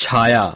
छाया।